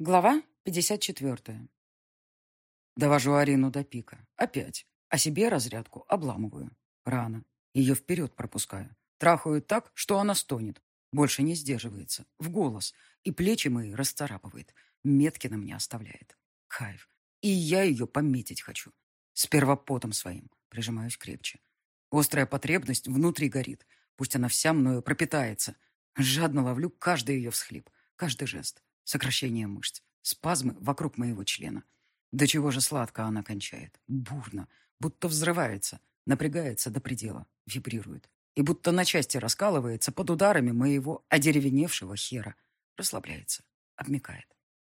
Глава 54. Довожу Арину до пика. Опять. А себе разрядку обламываю. Рано. Ее вперед пропускаю. Трахаю так, что она стонет. Больше не сдерживается. В голос. И плечи мои расцарапывает. Метки на мне оставляет. Кайф. И я ее пометить хочу. Сперва потом своим. Прижимаюсь крепче. Острая потребность внутри горит. Пусть она вся мною пропитается. Жадно ловлю каждый ее всхлип. Каждый жест сокращение мышц, спазмы вокруг моего члена. До чего же сладко она кончает. Бурно, будто взрывается, напрягается до предела, вибрирует. И будто на части раскалывается под ударами моего одеревеневшего хера. Расслабляется, обмикает.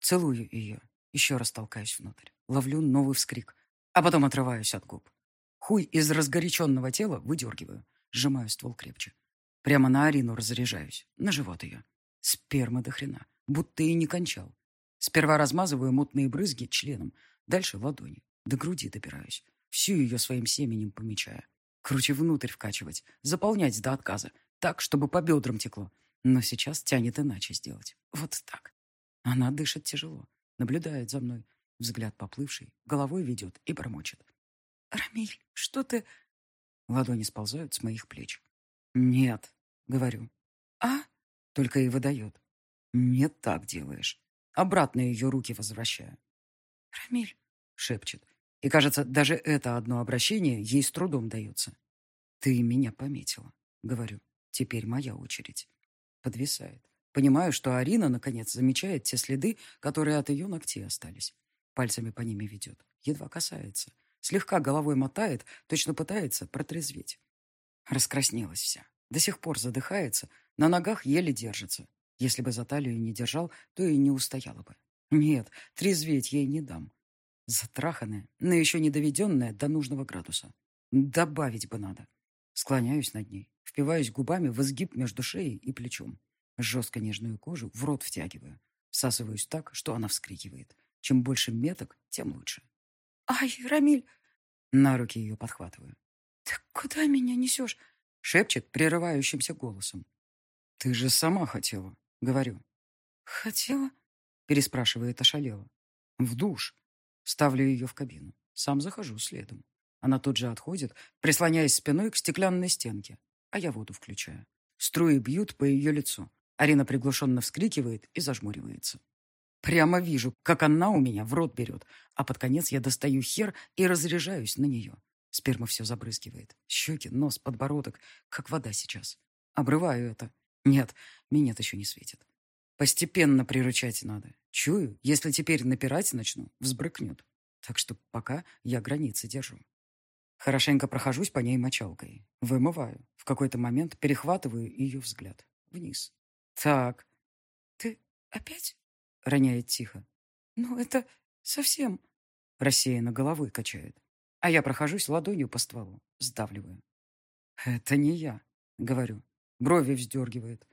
Целую ее, еще раз толкаюсь внутрь. Ловлю новый вскрик, а потом отрываюсь от губ. Хуй из разгоряченного тела выдергиваю, сжимаю ствол крепче. Прямо на Арину разряжаюсь, на живот ее. Сперма до хрена будто и не кончал. Сперва размазываю мутные брызги членом, дальше ладони, до груди добираюсь, всю ее своим семенем помечая. Круче внутрь вкачивать, заполнять до отказа, так, чтобы по бедрам текло. Но сейчас тянет иначе сделать. Вот так. Она дышит тяжело, наблюдает за мной, взгляд поплывший, головой ведет и промочит. «Рамиль, что ты...» Ладони сползают с моих плеч. «Нет», — говорю. «А?» — только и выдает. «Не так делаешь». Обратно ее руки возвращаю. «Рамиль», — шепчет. И, кажется, даже это одно обращение ей с трудом дается. «Ты меня пометила», — говорю. «Теперь моя очередь». Подвисает. Понимаю, что Арина, наконец, замечает те следы, которые от ее ногтей остались. Пальцами по ними ведет. Едва касается. Слегка головой мотает, точно пытается протрезветь. Раскраснелась вся. До сих пор задыхается, на ногах еле держится. Если бы за талию не держал, то и не устояла бы. Нет, трезветь ей не дам. Затраханная, но еще не доведенная до нужного градуса. Добавить бы надо. Склоняюсь над ней, впиваюсь губами в изгиб между шеей и плечом. Жестко нежную кожу в рот втягиваю. Всасываюсь так, что она вскрикивает. Чем больше меток, тем лучше. «Ай, Рамиль!» На руки ее подхватываю. «Ты куда меня несешь?» Шепчет прерывающимся голосом. «Ты же сама хотела. Говорю. «Хотела?» Переспрашивает ошалела. «В душ». Ставлю ее в кабину. Сам захожу следом. Она тут же отходит, прислоняясь спиной к стеклянной стенке. А я воду включаю. Струи бьют по ее лицу. Арина приглушенно вскрикивает и зажмуривается. Прямо вижу, как она у меня в рот берет, а под конец я достаю хер и разряжаюсь на нее. Сперма все забрызгивает. Щеки, нос, подбородок, как вода сейчас. Обрываю это. Нет, минет еще не светит. Постепенно приручать надо. Чую, если теперь напирать начну, взбрыкнет. Так что пока я границы держу. Хорошенько прохожусь по ней мочалкой. Вымываю. В какой-то момент перехватываю ее взгляд. Вниз. Так. Ты опять? Роняет тихо. Ну, это совсем... Рассеянно головой качает. А я прохожусь ладонью по стволу. Сдавливаю. Это не я, говорю. Брови вздергивает.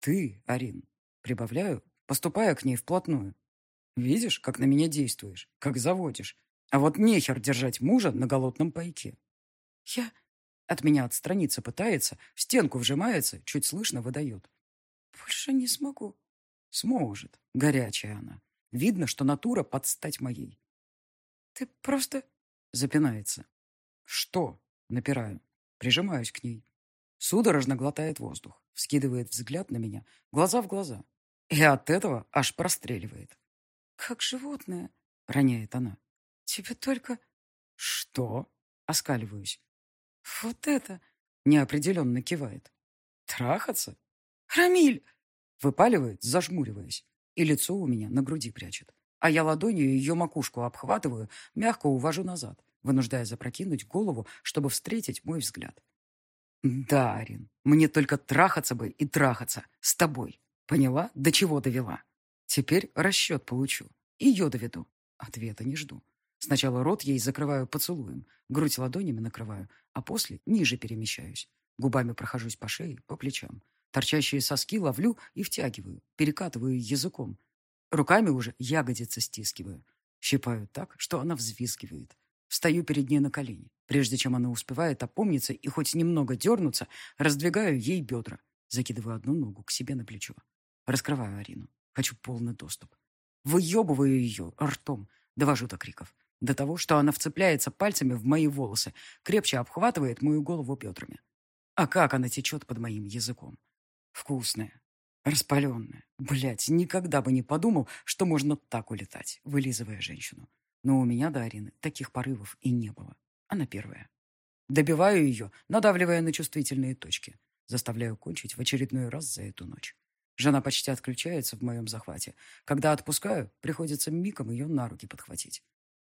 Ты, Арин. Прибавляю, поступая к ней вплотную. Видишь, как на меня действуешь, как заводишь. А вот нехер держать мужа на голодном пайке. Я... От меня отстраниться пытается, в стенку вжимается, чуть слышно выдает. Больше не смогу. Сможет. Горячая она. Видно, что натура под стать моей. Ты просто... Запинается. Что? Напираю. Прижимаюсь к ней. Судорожно глотает воздух, вскидывает взгляд на меня, глаза в глаза. И от этого аж простреливает. «Как животное», — роняет она. «Тебе только...» «Что?» — оскаливаюсь. «Вот это...» — неопределенно кивает. «Трахаться?» «Рамиль!» — выпаливает, зажмуриваясь. И лицо у меня на груди прячет. А я ладонью ее макушку обхватываю, мягко увожу назад, вынуждая запрокинуть голову, чтобы встретить мой взгляд. Да, Арин, мне только трахаться бы и трахаться с тобой. Поняла, до чего довела? Теперь расчет получу. Ее доведу. Ответа не жду. Сначала рот ей закрываю поцелуем, грудь ладонями накрываю, а после ниже перемещаюсь. Губами прохожусь по шее, по плечам. Торчащие соски ловлю и втягиваю, перекатываю языком. Руками уже ягодицы стискиваю. Щипаю так, что она взвизгивает. Встаю перед ней на колени. Прежде чем она успевает опомниться и хоть немного дернуться, раздвигаю ей бедра. Закидываю одну ногу к себе на плечо. Раскрываю Арину. Хочу полный доступ. выебываю ее ртом, довожу до криков. До того, что она вцепляется пальцами в мои волосы, крепче обхватывает мою голову бедрами. А как она течет под моим языком. Вкусная, распаленная. Блять, никогда бы не подумал, что можно так улетать, вылизывая женщину. Но у меня до Арины таких порывов и не было. Она первая. Добиваю ее, надавливая на чувствительные точки. Заставляю кончить в очередной раз за эту ночь. Жена почти отключается в моем захвате. Когда отпускаю, приходится миком ее на руки подхватить.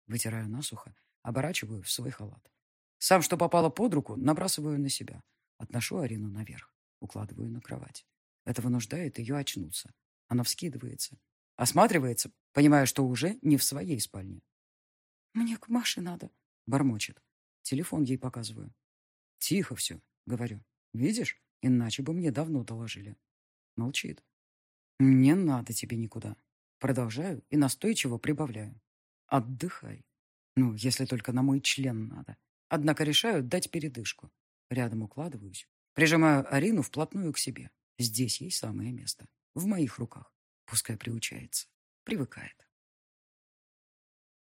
Вытираю насухо, оборачиваю в свой халат. Сам, что попало под руку, набрасываю на себя. Отношу Арину наверх, укладываю на кровать. Это вынуждает ее очнуться. Она вскидывается, осматривается, понимая, что уже не в своей спальне. «Мне к Маше надо», — бормочет. Телефон ей показываю. «Тихо все», — говорю. «Видишь? Иначе бы мне давно доложили». Молчит. «Не надо тебе никуда». Продолжаю и настойчиво прибавляю. «Отдыхай. Ну, если только на мой член надо. Однако решаю дать передышку. Рядом укладываюсь. Прижимаю Арину вплотную к себе. Здесь ей самое место. В моих руках. Пускай приучается. Привыкает.